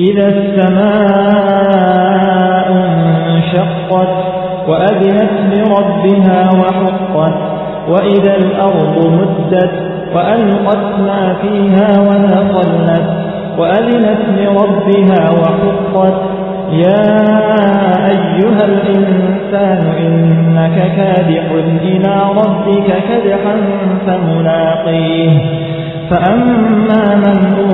إذا السماء انشقت وأذنت لربها وحقت وإذا الأرض مدت وألقت ما فيها وتخلت وأذنت لربها وحقت يا أيها الإنسان إنك كادح إلى ربك كدحا فملاقيه فأما من أوتي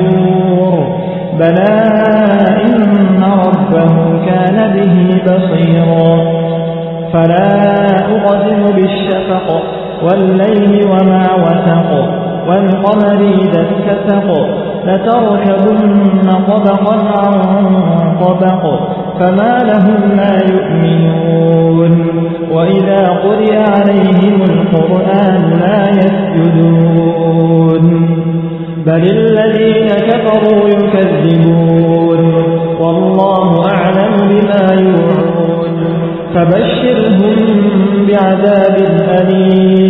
بلى إن ربه كان به بصيرا. فلا أقسم بالشفق والليل وما وسق والقمر إذا اتسق لتركبن طبقا عن طبق فما لهم لا يؤمنون. وإذا قرئ عليهم القرآن لا يسجدون. بل الذين كفروا فبشرهم بعذاب أليم.